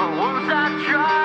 the that I.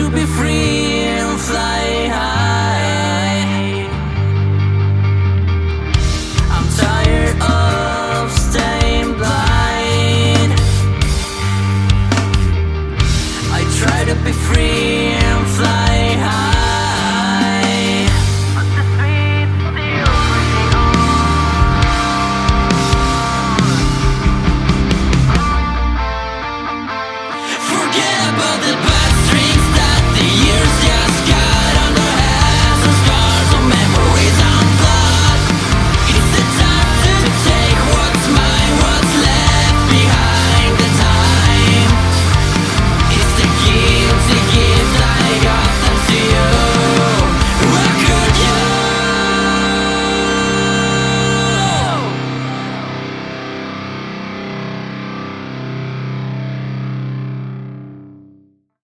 to be free and fly to you